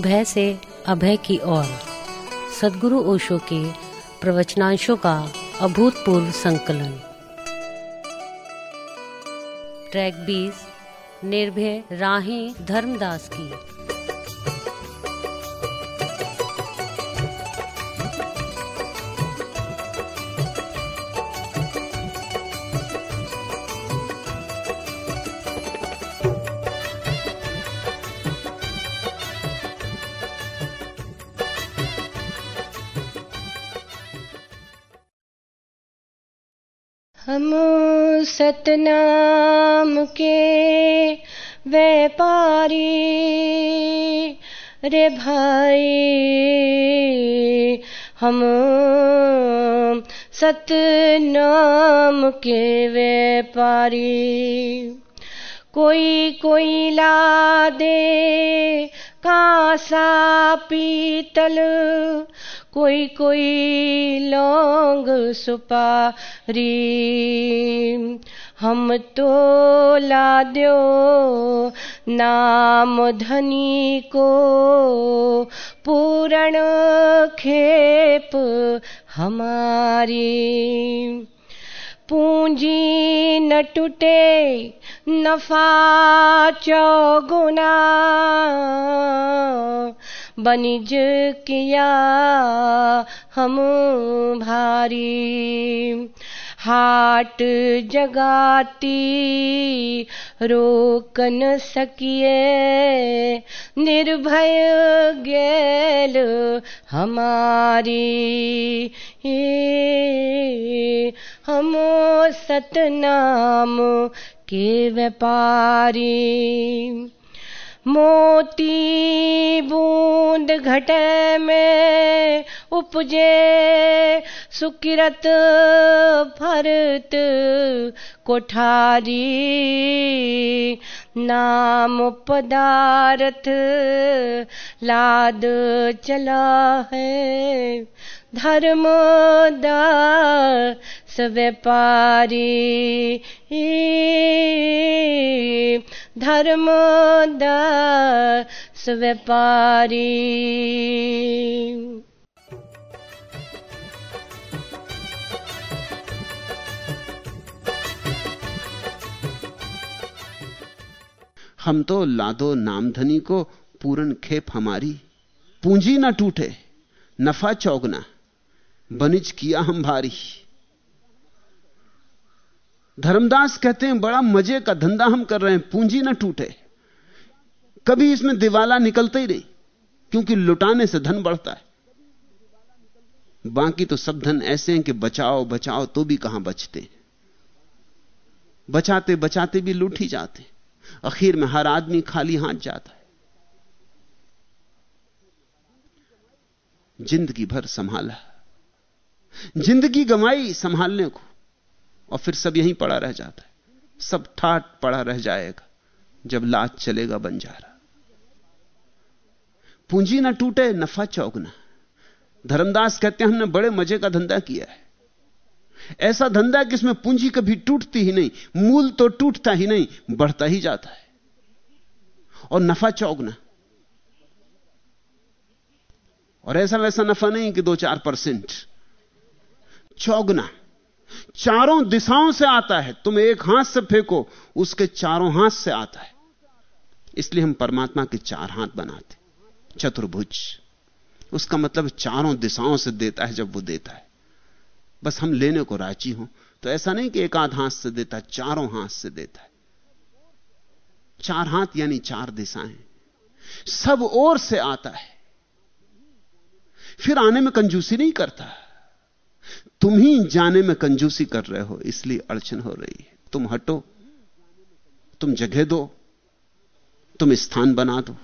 भय से अभय की ओर। सदगुरु ओशो के प्रवचनांशों का अभूतपूर्व संकलन। ट्रैक 20 निर्भय राहें धर्मदास की। हम सतनाम के व्यापारी रे भाई हम सतनाम के व्यापारी। कोई कोई ला दे कासा पीतल। कोई कोई लौंग सुपारी। हम तो ला दो नाम धनी को। पूरण खेप हमारी। पूंजी न टूटे नफा चौगुना। बनिज किया हम भारी। हाट जगाती रोक न सकिए निर्भय गेल हमारी। हम सतनाम के व्यापारी। मोती बूंद घट में उपजे, सुकिरत भरत कोठारी, नाम पदार्थ लाद चला है, धर्म दास व्यापारी। धर्म दास व्यापारी। हम तो लादो नामधनी को पूरन खेप हमारी। पूंजी ना टूटे, नफा चौगना, बनिज किया हम भारी। धर्मदास कहते हैं, बड़ा मज़े का धंधा हम कर रहे हैं, पूंजी ना टूटे। कभी इसमें दिवाला निकलता ही नहीं, क्योंकि लुटाने से धन बढ़ता है। बाकी तो सब धन ऐसे हैं कि बचाओ बचाओ तो भी कहाँ बचते बचाते बचाते भी लूट ही जाते आखिर में हर आदमी खाली हाथ जाता है। ज़िंदगी भर संभाला। ज़िंदगी गंवाई संभालने को। और फिर सब यहीं पड़ा रह जाता है। सब ठाट पड़ा रह जाएगा, जब लाज चलेगा बंजारा। पूंजी ना टूटे, नफा चौगना। धर्मदास कहते हैं, हमने बड़े मज़े का धंधा किया है। ऐसा धंधा कि इसमें पूंजी कभी टूटती ही नहीं, मूल तो टूटता ही नहीं, बढ़ता ही जाता है। और नफा चौगना। और ऐसा वैसा नफा नहीं कि दो चार परसेंट। चौगना। चारों दिशाओं से आता है। तुम एक हाथ से फेंको, उसके चारों हाथ से आता है। इसलिए हम परमात्मा के चार हाथ बनाते चतुर्भुज। उसका मतलब चारों दिशाओं से देता है जब वो देता है। बस हम लेने को राज़ी हो। तो ऐसा नहीं कि एक आध हाथ से देता है चारों हाथ से देता है। चार हाथ यानी चार दिशाएँ। सब ओर से आता है। फिर आने में कंजूसी नहीं करता। तुम ही जाने में कंजूसी कर रहे हो, इसलिए अड़चन हो रही है। तुम हटो, तुम जगह दो, तुम स्थान बना दो।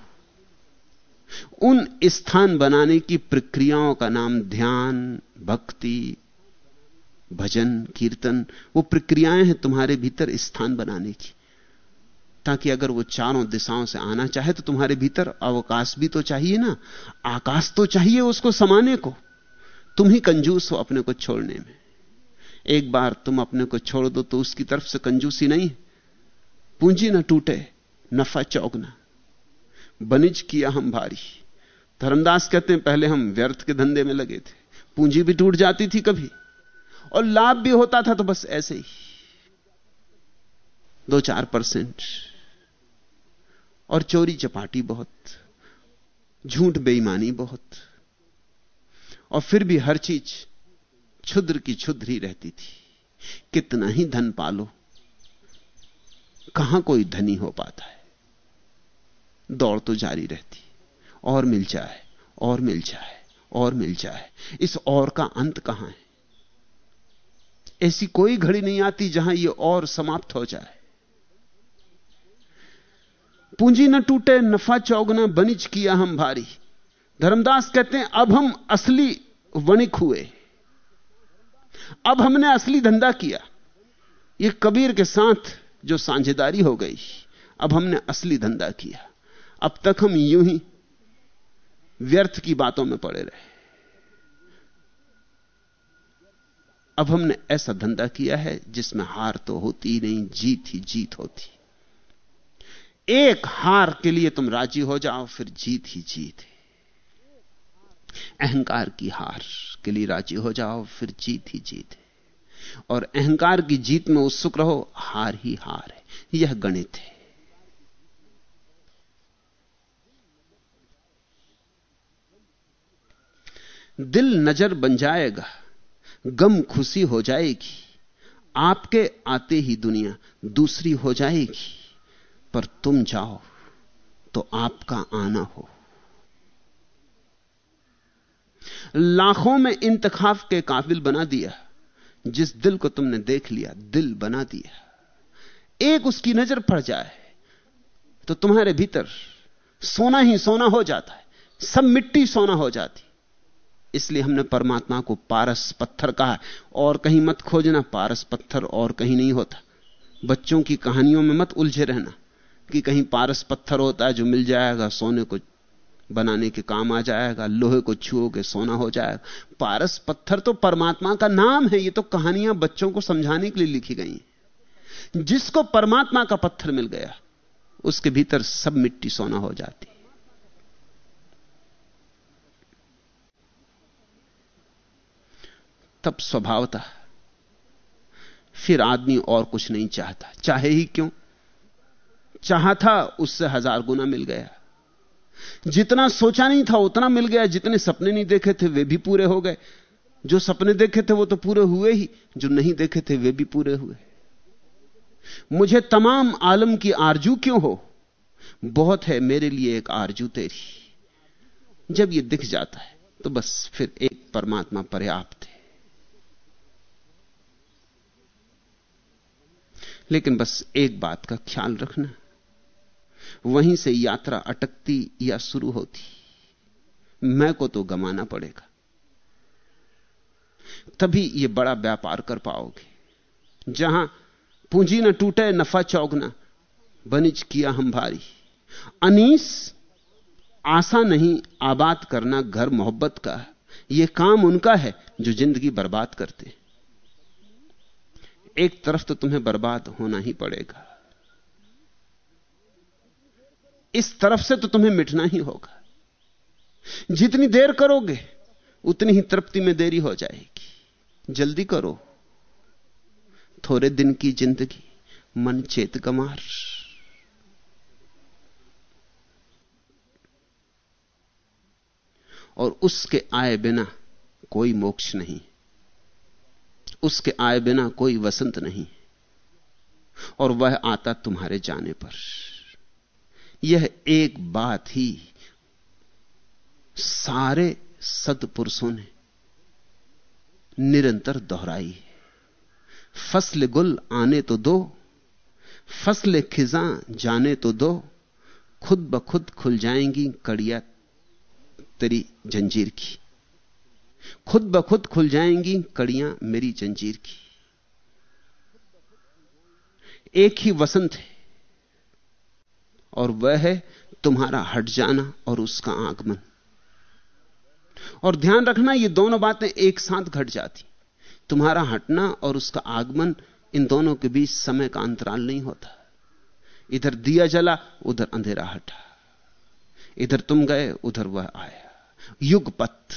उन स्थान बनाने की प्रक्रियाओं का नाम ध्यान, भक्ति, भजन, कीर्तन, वो प्रक्रियाएँ हैं तुम्हारे भीतर स्थान बनाने की। ताकि अगर वो चारों दिशाओं से आना चाहे तो तुम्हारे भीतर अवकाश भी तो चाहिए ना, आकाश तो चाहिए उसको समाने को। तुम ही कंजूस हो अपने को छोड़ने में। एक बार तुम अपने को छोड़ दो तो उसकी तरफ़ से कंजूसी नहीं। पूंजी ना टूटे, नफा चौगना। बनिज किया हम भारी। धर्मदास कहते हैं, पहले हम व्यर्थ के धंधे में लगे थे। पूंजी भी टूट जाती थी कभी। और लाभ भी होता था तो बस ऐसे ही। दो चार परसेंट। और चोरी चपाटी बहुत। झूठ बेईमानी बहुत। और फिर भी हर चीज़ क्षुद्र की क्षुद्र ही रहती थी। कितना ही धन पालो, कहाँ कोई धनी हो पाता है? दौड़ तो जारी रहती, और मिल जाए, और मिल जाए, और मिल जाए। इस और का अंत कहाँ है? ऐसी कोई घड़ी नहीं आती जहाँ यह और समाप्त हो जाए। पूंजी न टूटे, नफा चौगना बनिज किया हम भारी। धर्मदास कहते हैं, अब हम असली वणिक हुए। अब हमने असली धंधा किया। यह कबीर के साथ जो साझेदारी हो गई, अब हमने असली धंधा किया। अब तक हम यूँ ही व्यर्थ की बातों में पड़े रहे। अब हमने ऐसा धंधा किया है जिसमें हार तो होती ही नहीं, जीत ही जीत होती। एक हार के लिए तुम राज़ी हो जाओ, फिर जीत ही जीत है। अहंकार की हार के लिए राज़ी हो जाओ, फिर जीत ही जीत है। और अहंकार की जीत में उत्सुक रहो, हार ही हार है। यह गणित है। दिल नज़र बन जाएगा, गम खुशी हो जाएगी, आपके आते ही दुनिया दूसरी हो जाएगी, पर तुम जाओ तो आपका आना हो। लाखों में इंतखाफ के काबिल बना दिया। जिस दिल को तुमने देख लिया, दिल बना दिया। एक उसकी नज़र पड़ जाए तो तुम्हारे भीतर सोना ही सोना हो जाता है। सब मिट्टी सोना हो जाती। इसलिए हमने परमात्मा को पारस पत्थर कहा और कहीं मत खोजना, पारस पत्थर और कहीं नहीं होता। बच्चों की कहानियों में मत उलझे रहना कि कहीं पारस पत्थर होता है जो मिल जाएगा सोने को बनाने के काम आ जाएगा, लोहे को छुओगे, सोना हो जाएगा। पारस पत्थर तो परमात्मा का नाम है, ये तो कहानियाँ बच्चों को समझाने के लिए लिखी गई जिसको परमात्मा का पत्थर मिल गया, उसके भीतर सब मिट्टी सोना हो जाती। तब स्वभावता फिर आदमी और कुछ नहीं चाहता। चाहे ही क्यों? चाहा था उससे हज़ार गुना मिल गया। जितना सोचा नहीं था, उतना मिल गया। जितने सपने नहीं देखे थे, वे भी पूरे हो गए। जो सपने देखे थे, वो तो पूरे हुए ही। जो नहीं देखे थे, वे भी पूरे हुए। मुझे तमाम आलम की आरज़ू क्यों हो? बहुत है मेरे लिए एक आरज़ू तेरी। जब ये दिख जाता है तो बस फिर एक परमात्मा पर्याप्त है। लेकिन बस एक बात का ख्याल रखना। वहीं से यात्रा अटकती या शुरू होती। मैं को तो गमाना पड़ेगा। तभी यह बड़ा व्यापार कर पाओगे। जहाँ पूंजी न टूटे, नफा चौगना बनिज किया हम भारी। अनीस, आशा नहीं, आबाद करना घर मोहब्बत का यह काम उनका है जो ज़िंदगी बर्बाद करते। एक तरफ़ तो तुम्हें बर्बाद होना ही पड़ेगा। इस तरफ़ से तो तुम्हें मिटना ही होगा। जितनी देर करोगे, उतनी ही तृप्ति में देरी हो जाएगी। जल्दी करो। थोड़े दिन की ज़िंदगी, मन चेत गमार और उसके आए बिना कोई मोक्ष नहीं। उसके आए बिना कोई वसंत नहीं। और वह आता तुम्हारे जाने पर। यह एक बात ही सारे सतपुरुषों ने निरंतर दोहराई है। फ़सल गुल आने तो दो, फ़सल खिजा जाने तो दो, खुद ब खुद खुल जाएँगी कड़िया तेरी जंजीर की। खुद ब खुद खुल जाएँगी कड़ियाँ मेरी जंजीर की। एक ही वसंत है और वह है तुम्हारा हट जाना और उसका आगमन। और ध्यान रखना, ये दोनों बातें एक साथ घट जाती। तुम्हारा हटना और उसका आगमन, इन दोनों के बीच समय का अंतराल नहीं होता। इधर दिया जला, उधर अंधेरा हटा। इधर तुम गए, उधर वह आया। युगपथ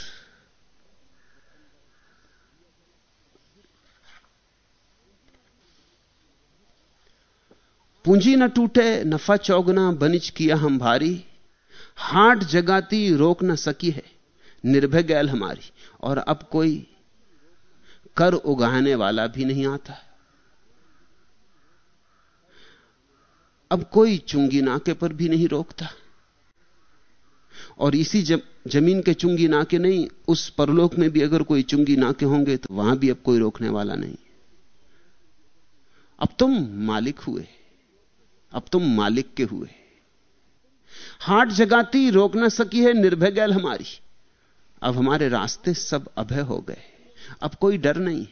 पूंजी न टूटे नफा चौगना बनिज किया हम भारी। हाट जगाती, रोक न सकी है। निर्भय गैल हमारी, और अब कोई कर उगाने वाला भी नहीं आता। अब कोई चुंगी नाके पर भी नहीं रोकता। और इसी जब ज़मीन के चुंगी नाके नहीं, उस परलोक में भी अगर कोई चुंगी नाके होंगे तो वहाँ भी अब कोई रोकने वाला नहीं। अब तुम मालिक हुए। अब तुम मालिक के हुए। हाट जगाती रोक ना सकी है निर्भय गैल हमारी। अब हमारे रास्ते सब अभय हो गए। अब कोई डर नहीं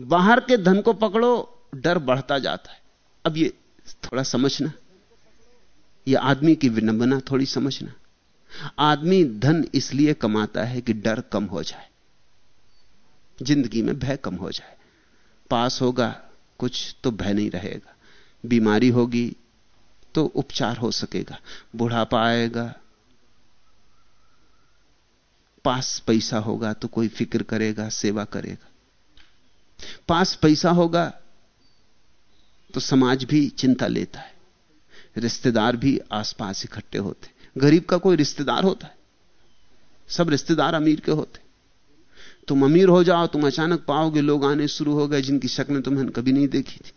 बाहर के धन को पकड़ो, डर बढ़ता जाता है। अब ये थोड़ा समझना। यह आदमी की विनम्बना थोड़ी समझना। आदमी धन इसलिए कमाता है कि डर कम हो जाए। ज़िंदगी में भय कम हो जाए। पास होगा, कुछ तो भय नहीं रहेगा। बीमारी होगी तो उपचार हो सकेगा। बुढ़ापा आएगा, पास पैसा होगा तो कोई फ़िक्र करेगा, सेवा करेगा। पास पैसा होगा तो समाज भी चिंता लेता है। रिश्तेदार भी आसपास इकट्ठे होते गरीब का कोई रिश्तेदार होता है? सब रिश्तेदार अमीर के होते तुम अमीर हो जाओ, तुम अचानक पाओगे, लोग आने शुरू हो गए जिनकी शक्लें तुम्हें कभी नहीं देखी थी।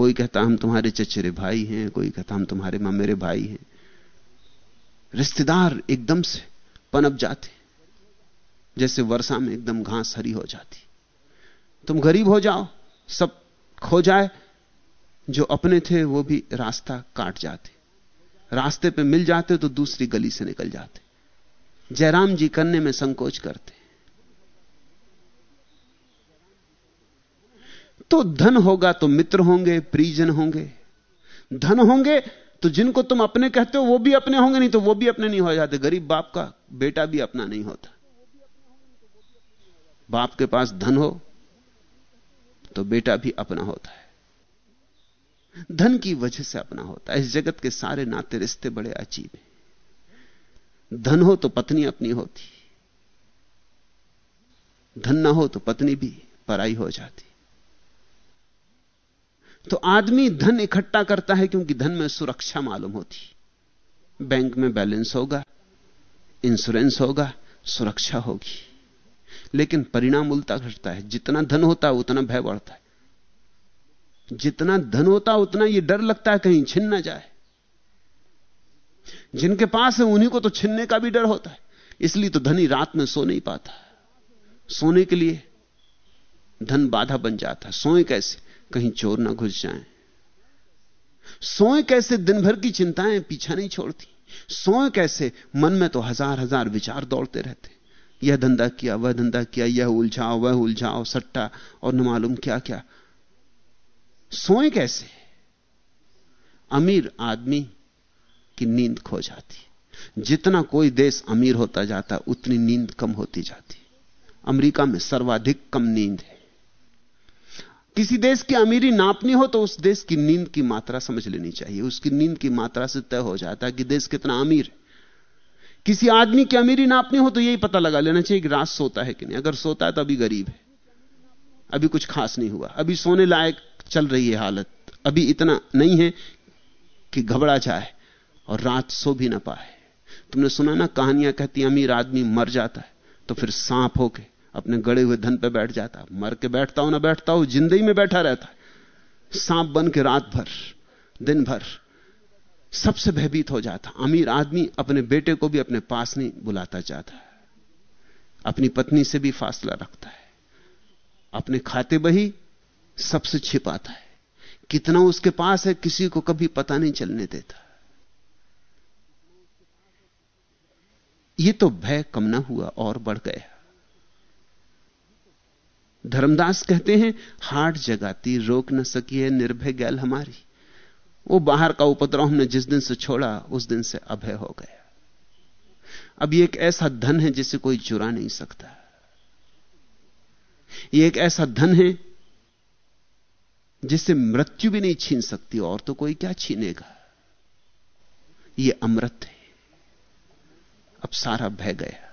कोई कहता, हम तुम्हारे चचेरे भाई हैं। कोई कहता, हम तुम्हारे मेरे भाई हैं। रिश्तेदार एकदम से पनप जाते। जैसे वर्षा में एकदम घास हरी हो जाती। तुम गरीब हो जाओ, सब खो जाए। जो अपने थे, वो भी रास्ता काट जाते। रास्ते पे मिल जाते तो दूसरी गली से निकल जाते। जयराम जी करने में संकोच करते। तो धन होगा तो मित्र होंगे परिजन होंगे। धन होंगे तो जिनको तुम अपने कहते हो, वो भी अपने होंगे, नहीं तो वो भी अपने नहीं हो जाते। गरीब बाप का बेटा भी अपना नहीं होता। बाप के पास धन हो तो बेटा भी अपना होता है। धन की वजह से अपना होता है। इस जगत के सारे नाते, रिश्ते बड़े अजीब हैं। धन हो तो पत्नी अपनी होती। धन ना हो तो पत्नी भी पराई हो जाती। तो आदमी धन इकट्ठा करता है क्योंकि धन में सुरक्षा मालूम होती। बैंक में बैलेंस होगा, इंश्योरेंस होगा, सुरक्षा होगी। लेकिन परिणाम उल्टा घटता है। जितना धन होता है, उतना भय बढ़ता है। जितना धन होता है, उतना यह डर लगता है कहीं छिन ना जाए। जिनके पास है, उन्हीं को तो छिनने का भी डर होता है। इसलिए तो धनी रात में सो नहीं पाता। सोने के लिए धन बाधा बन जाता है। सोए कैसे? कहीं चोर ना घुस जाए। सोए कैसे दिन भर की चिंताएँ पीछा नहीं छोड़ती। सोए कैसे मन में तो हज़ार हज़ार विचार दौड़ते रहते। यह धंधा किया, वह धंधा किया, यह उलझाओ, वह उलझाओ, सट्टा और न मालूम क्या क्या। सोए कैसे? अमीर आदमी की नींद खो जाती। जितना कोई देश अमीर होता जाता, उतनी नींद कम होती जाती। अमेरिका में सर्वाधिक कम नींद है। किसी देश की अमीरी नापनी हो तो उस देश की नींद की मात्रा समझ लेनी चाहिए। उसकी नींद की मात्रा से तय हो जाता है कि देश कितना अमीर है। किसी आदमी की अमीरी नापनी हो तो यही पता लगा लेना चाहिए कि रात सोता है कि नहीं। अगर सोता है तो अभी गरीब है। अभी कुछ खास नहीं हुआ। अभी सोने लायक चल रही है हालत। अभी इतना नहीं है कि घबरा जाए और रात सो भी ना पाए। तुमने सुना ना कहानियाँ कहती अमीर आदमी मर जाता है तो फिर सांप होके अपने गड़े हुए धन पे बैठ जाता मर के बैठता हो ना बैठता हो, ज़िंदगी में बैठा रहता सांप बन के रात भर, दिन भर सबसे भयभीत हो जाता अमीर आदमी अपने बेटे को भी अपने पास नहीं बुलाता चाहता अपनी पत्नी से भी फासला रखता है। अपने खाते बही सबसे छिपाता है। कितना उसके पास है, किसी को कभी पता नहीं चलने देता। यह तो भय कम ना हुआ, और बढ़ गया। धर्मदास कहते हैं, हाट जगाती रोक न सकी है निर्भय गैल हमारी। वो बाहर का उपद्रव हमने जिस दिन से छोड़ा, उस दिन से अभय हो गया। अब ये एक ऐसा धन है जिसे कोई चुरा नहीं सकता। ये एक ऐसा धन है जिसे मृत्यु भी नहीं छीन सकती, और तो कोई क्या छीनेगा? ये अमृत है। अब सारा भय गया।